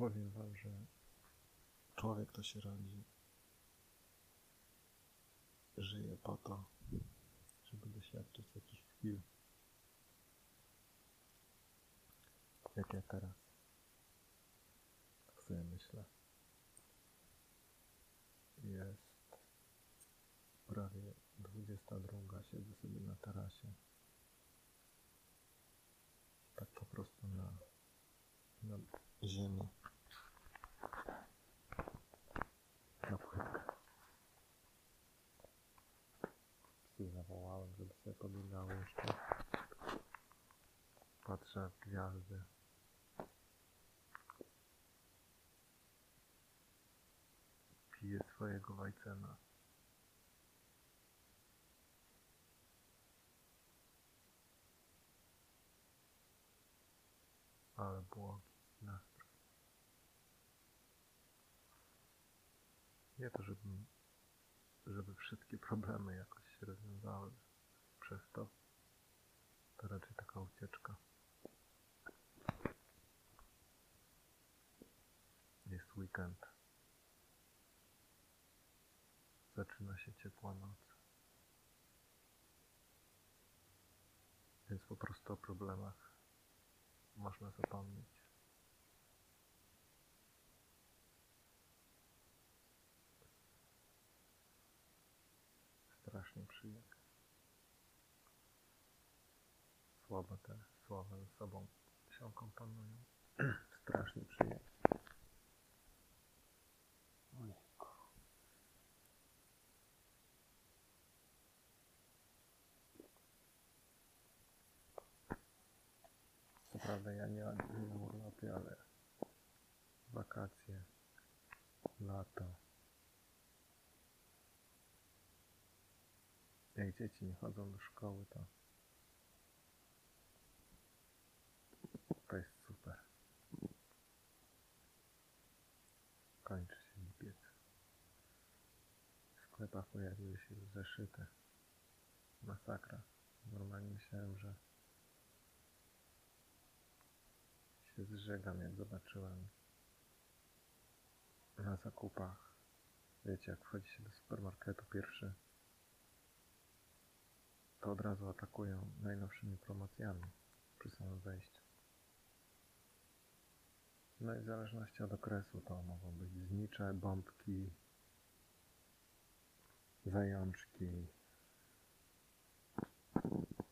powiem wam, że człowiek to się rodzi, żyje po to, żeby doświadczyć jakichś chwil, jak ja teraz. Tak sobie myślę. Jest prawie 22, siedzę sobie na tarasie. Tak po prostu na, na ziemi. Na płytkę. Psy zawołałem, żeby sobie pobiegały jeszcze. Patrzę w gwiazdy. Piję swojego Wajcena. Ale błogi nastrój. Nie to, żeby, żeby wszystkie problemy jakoś się rozwiązały przez to. To raczej taka ucieczka. Jest weekend. Zaczyna się ciepła noc. Więc po prostu o problemach można zapomnieć. Strasznie przyjemnie. Słabe te słowa ze sobą się komponują. Strasznie przyjemnie. Co prawda ja nie, nie na urlopie, ale wakacje, lato. Jak dzieci nie chodzą do szkoły, to to jest super. Kończy się lipiec. W sklepach pojawiły się zeszyty. Masakra. Normalnie myślałem, że się zżegam, jak zobaczyłem na zakupach. Wiecie, jak wchodzi się do supermarketu pierwszy, to od razu atakują najnowszymi promocjami przy samym wejściu. No i w zależności od okresu to mogą być znicze, bombki, zajączki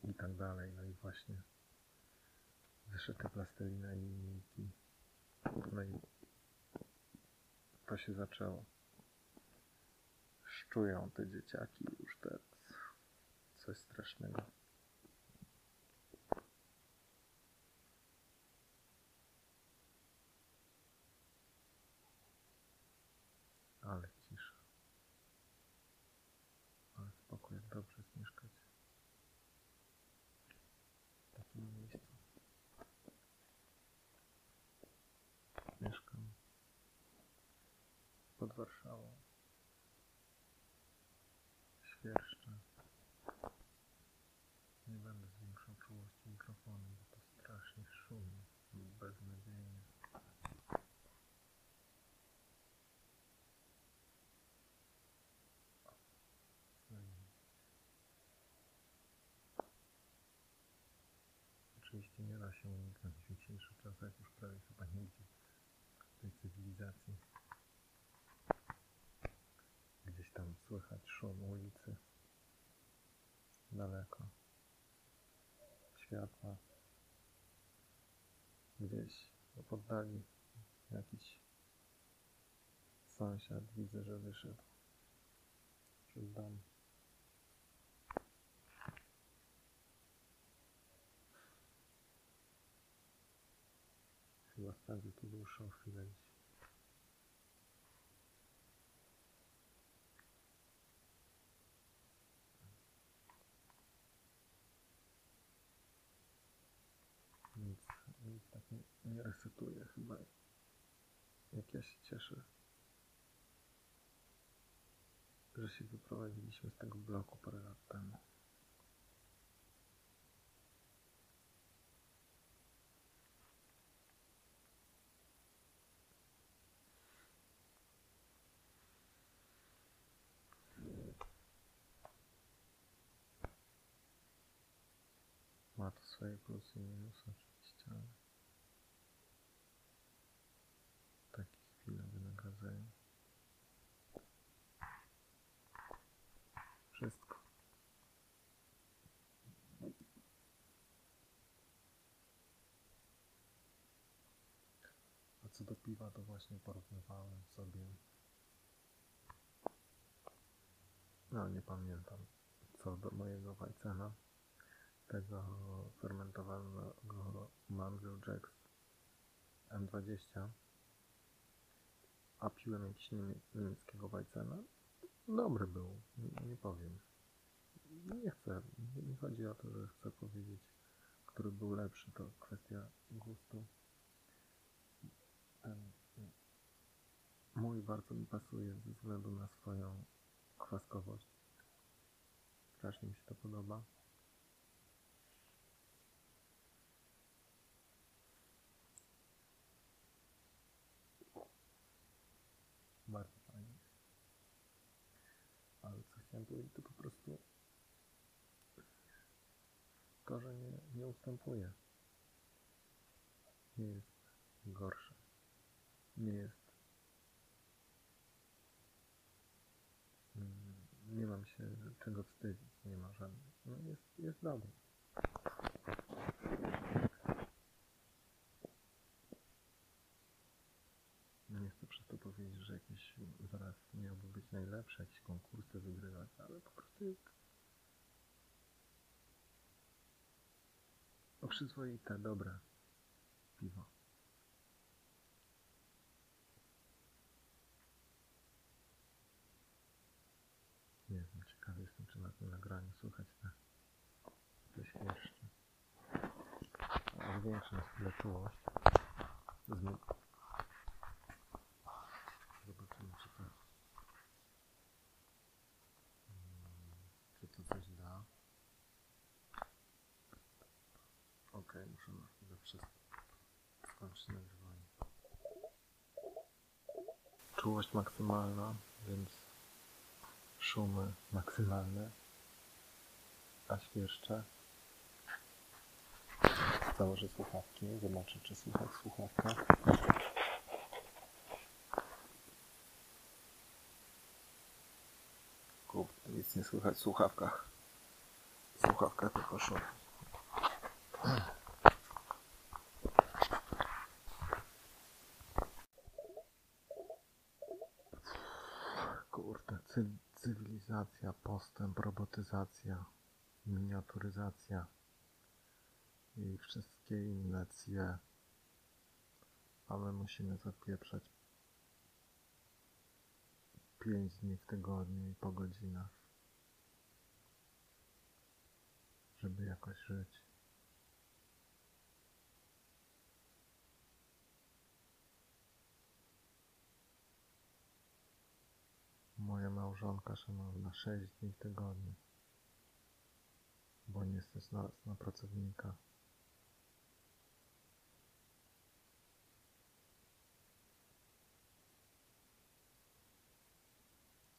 i tak dalej. No i właśnie zeszyte plastelina i linijki. No i to się zaczęło. Szczują te dzieciaki już teraz. Coś strasznego. Ale cisza. Ale spokój, jak dobrze jest mieszkać w takim miejscu. Mieszkam pod Warszawą. Świerszczę. Nie będę zwiększał czułości mikrofonu, bo to strasznie szumi. Beznadziejnie. Zajebiście. Oczywiście nie da się uniknąć w dzisiejszych czasach już prawie chyba nigdzie tej cywilizacji. Gdzieś tam słychać szum ulicy. Daleko. Światła. Gdzieś w oddali jakiś sąsiad widzę, że wyszedł przed dom. Tu dłuższą chwilę dziś. Nic, nic tak nie, nie resetuje chyba. Jak ja się cieszę, że się wyprowadziliśmy z tego bloku parę lat temu. Ma to swoje plusy i minusy oczywiście, ale takie chwile wynagradzają. Wszystko. A co do piwa, to właśnie porównywałem sobie. No, nie pamiętam co do mojego Weissena, tego fermentowanego Mango Jacks M20, a piłem jakiś niemie- niemieckiego Weissena. Dobry był, nie, nie powiem. Nie chcę, nie, nie chodzi o to, że chcę powiedzieć, który był lepszy, to kwestia gustu. Ten mój bardzo mi pasuje ze względu na swoją kwaskowość. Strasznie mi się to podoba. Bardzo fajnie. To po prostu to, że nie, nie ustępuje. Nie jest gorsze. Nie jest. Mm, Nie mam się czego wstydzić. Nie ma żadnych. No jest, jest dobry. Nie chcę przez to powiedzieć, że jakieś zaraz miałby być najlepsze, jakieś konkursy wygrywać, no, przyzwoite, dobre piwo. Nie wiem, ciekawy jestem, czy na tym nagraniu słychać te, te świerszcze. A zwiększę na chwilę czułość. Zmy... Zobaczymy, czy to... Mm, Czy to coś da. Okej, muszę na chwilę przez... skończyć nagrywanie. Czułość maksymalna, więc szumy maksymalne, a świerszcze. Założę słuchawki, zobaczę czy słychać w słuchawkach. Kurde, nic nie słychać w słuchawkach. W słuchawkach tylko szum. Kurde, cy- cywilizacja, postęp, robotyzacja, miniaturyzacja i wszystkie inne cie. A my musimy zapieprzać 5 dni w tygodniu i po godzinach, żeby jakoś żyć. Moja małżonka szanowna 6 dni w tygodniu, bo nie stać nas na pracownika.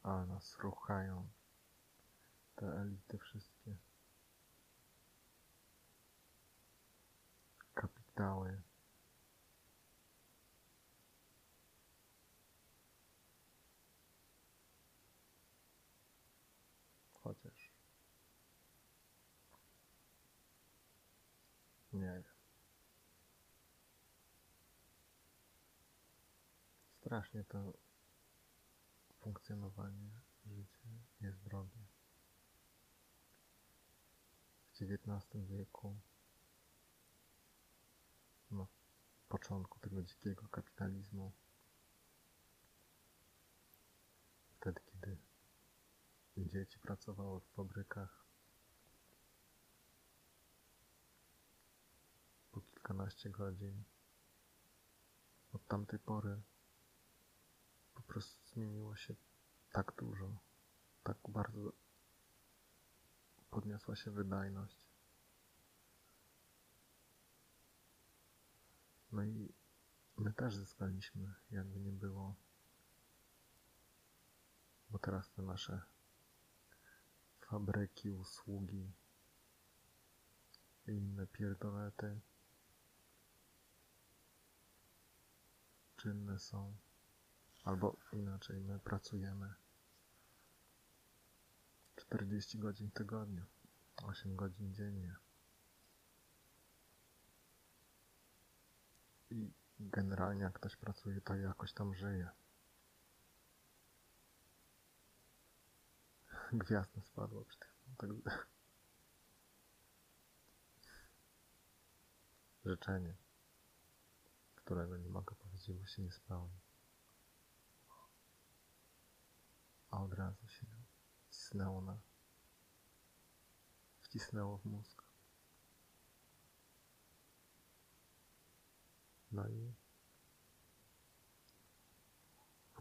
Ale nas ruchają te elity wszystkie. Kapitały. Chociaż. Nie wiem. Strasznie to funkcjonowanie, życie jest drogie. W XIX wieku, no, początku tego dzikiego kapitalizmu, wtedy, kiedy dzieci pracowały w fabrykach po kilkanaście godzin, od tamtej pory po prostu zmieniło się tak dużo, tak bardzo podniosła się wydajność. No i my też zyskaliśmy, jakby nie było, bo teraz te nasze fabryki, usługi i inne pierdolety czynne są. Albo inaczej, my pracujemy 40 godzin w tygodniu, 8 godzin dziennie. I generalnie jak ktoś pracuje, to jakoś tam żyje. Gwiazda spadła przy tym. Tak... Życzenie, którego nie mogę powiedzieć, bo się nie spełni. A od razu się wcisnęło na... wcisnęło w mózg. No i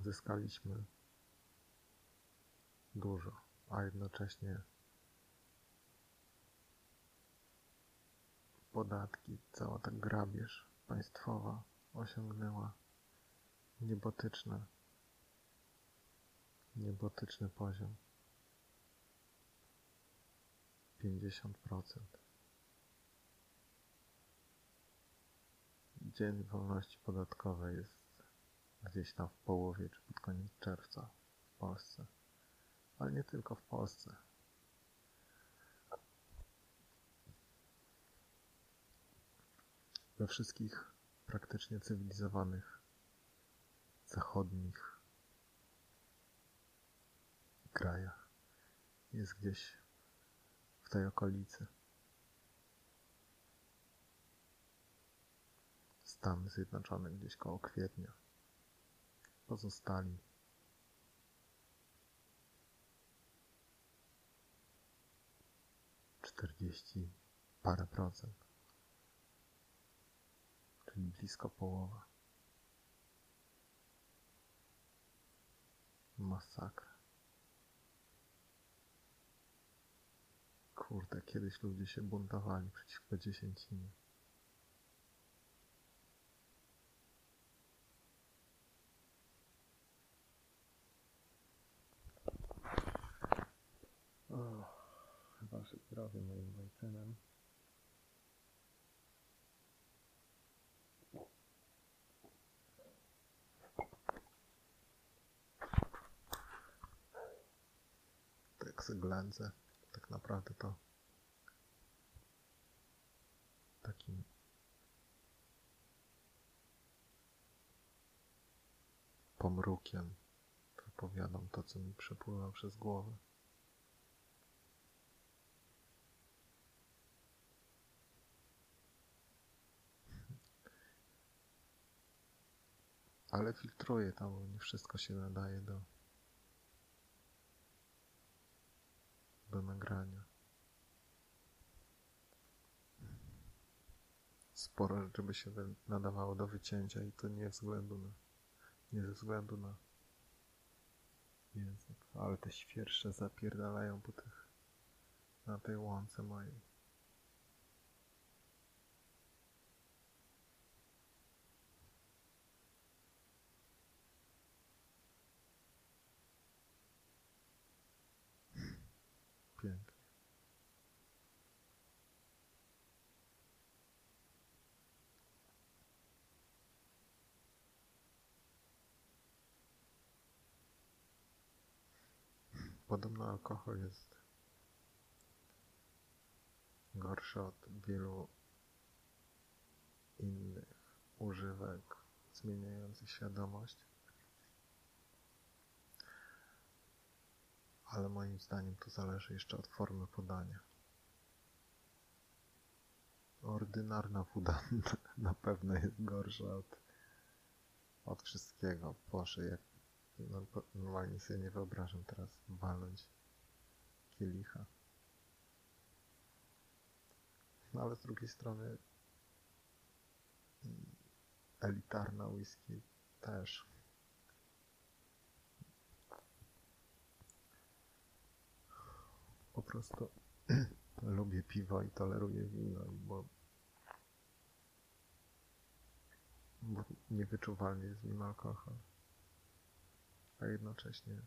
zyskaliśmy dużo, a jednocześnie podatki, cała ta grabież państwowa osiągnęła niebotyczne, niebotyczny poziom. 50%. Dzień wolności podatkowej jest gdzieś tam w połowie czy pod koniec czerwca w Polsce. Ale nie tylko w Polsce. We wszystkich praktycznie cywilizowanych zachodnich krajach jest gdzieś w tej okolicy. Stany Zjednoczone gdzieś koło kwietnia. Pozostali czterdzieści parę procent, czyli blisko połowa. Masakra. Kurde, kiedyś ludzie się buntowali przeciwko dziesięcinie. O, wasze zdrowie moim ojcenem. Tak ględzę. Tak naprawdę to takim pomrukiem wypowiadam to, co mi przepływa przez głowę. Ale filtruję to, bo nie wszystko się nadaje do, do nagrania. Sporo rzeczy by się nadawało do wycięcia i to nie względu na, nie ze względu na język, ale te świerszcze zapierdalają po tych, na tej łące mojej. Podobno alkohol jest gorszy od wielu innych używek zmieniających świadomość. Ale moim zdaniem to zależy jeszcze od formy podania. Ordynarna woda na pewno jest gorsza od, od wszystkiego. Boże, jak no, normalnie sobie nie wyobrażam teraz walnąć kielicha. No ale z drugiej strony elitarna whisky też. Po prostu lubię piwo i toleruję wino, bo, bo niewyczuwalnie jest w nim alkohol a jednocześnie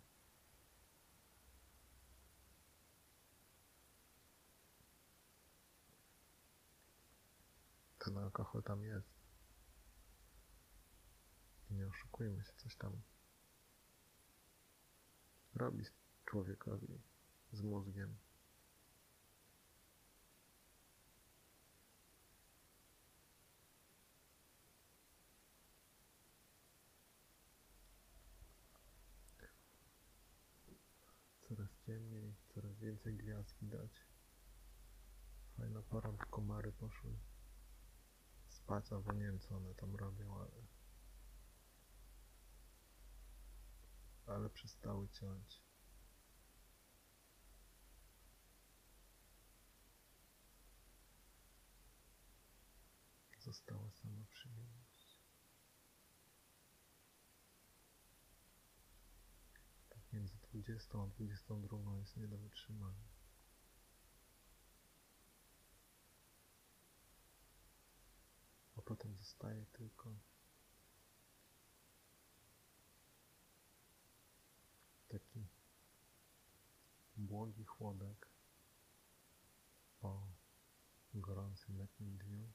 ten alkohol tam jest. I nie oszukujmy się, coś tam robi człowiekowi, z mózgiem. Więcej gwiazd widać. Fajna pora, bo komary poszły spać, albo nie wiem co one tam robią, ale ale przestały ciąć. Została sama przyjemność. Tak między 20 a 22 jest nie do wytrzymania. A potem zostaje tylko taki błogi chłodek po gorącym letnim dniu.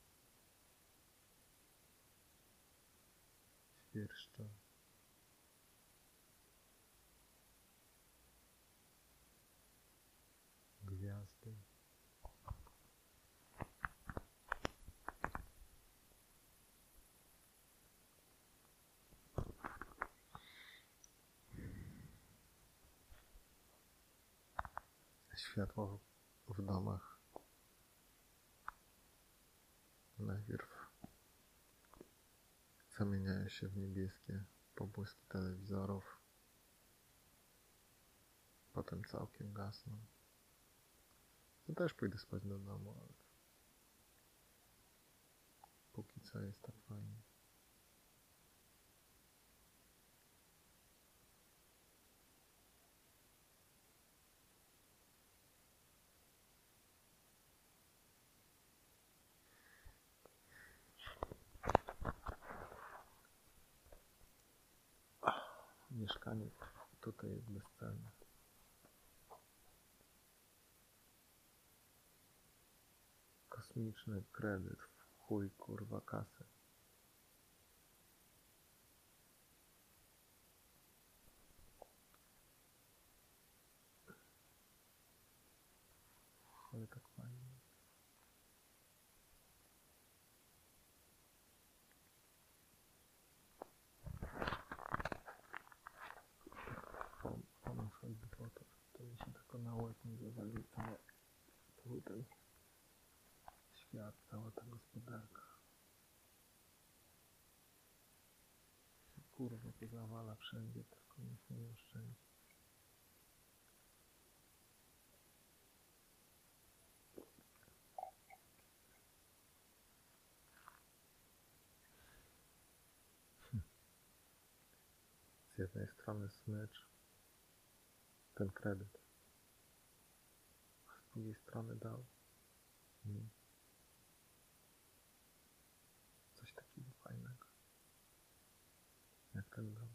Świerszcza. Gwiazdy. Światło w, domach. Najpierw zamieniają się w niebieskie pobłyski telewizorów. Potem całkiem gasną. Ja też pójdę spać do domu, ale póki co jest tak fajnie. Mieszkanie tutaj jest bezcenne. Kosmiczny kredyt w chuj kurwa kasy. Ale tak fajnie. Pom- Pomysł choćby po to, to mi się tylko na łeb nie zawalił cały, cały ten świat, cała ta gospodarka. Się kurwa pozawala wszędzie, tylko nikt nie oszczędzi. Z jednej strony smycz, ten kredyt, z drugiej strony dał mi ten dom.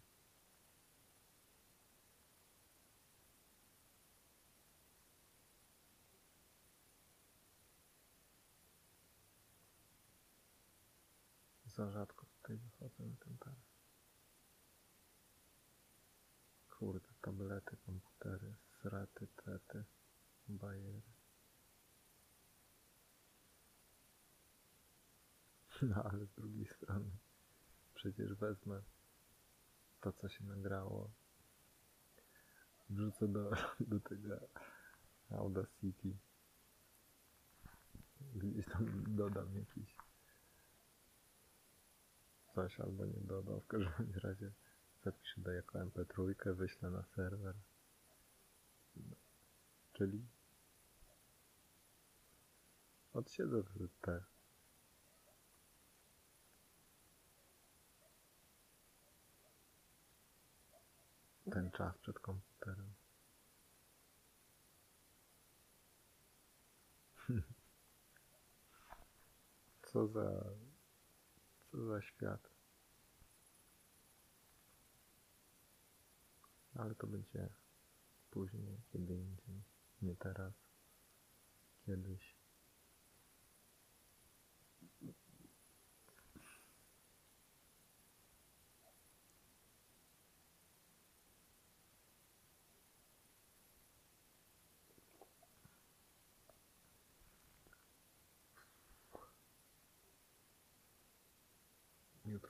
Za rzadko tutaj wychodzę na ten teren. Kurde, tablety, komputery, sraty, tety, bajery. No ale z drugiej strony, przecież wezmę to, co się nagrało, wrzucę do, do tego Audacity. Gdzieś tam dodam jakiś coś albo nie dodam, w każdym razie zapiszę to jako mp3, wyślę na serwer. Czyli odsiedzę te ten czas przed komputerem. Co za co za świat. Ale to będzie później, kiedy indziej, nie teraz, kiedyś.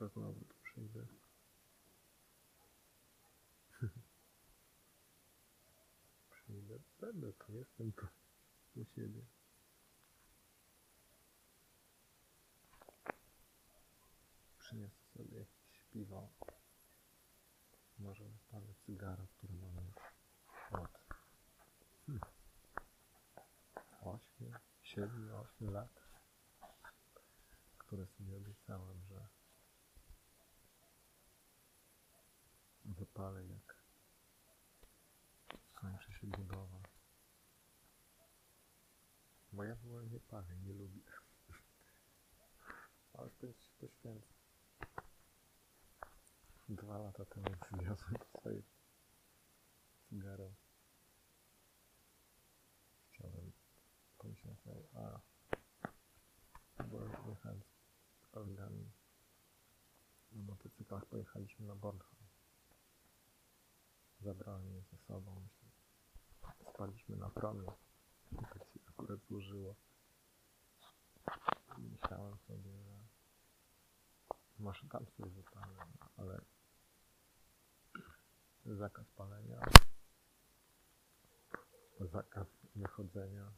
Jutro znowu tu przyjdę. Przyjdę, będę tu, jestem tu u siebie. Przyniosę sobie jakieś piwo. Może wypalę cygaro, które mam już od hmm, 8, 7, 8 lat, które sobie obiecałem, że wypalę jak skończy się budowa. Bo ja w ogóle nie palę, nie lubię. Ale w końcu się poświęcę. Dwa lata temu przywiozłem swoje cygaro. Chciałem pomyśleć sobie, a bo jechałem z kolegami na motocyklach, pojechaliśmy na Bornholm. Zabrałem ze sobą. Spaliśmy na promie. Tak się akurat złożyło. Myślałem sobie, że może tam sobie no, ale zakaz palenia, zakaz wychodzenia.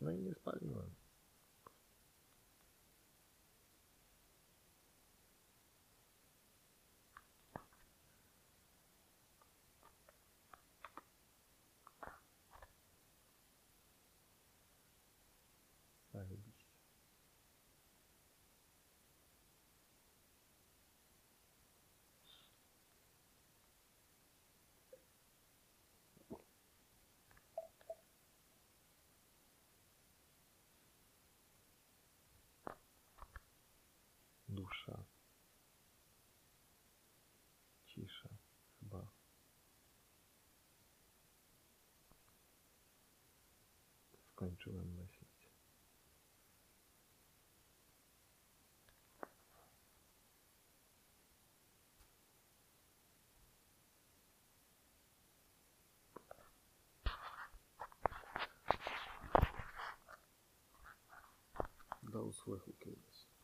No i nie spaliłem. Dusza. Cisza. Chyba. Skończyłem myśleć. Do usłychu kiedyś.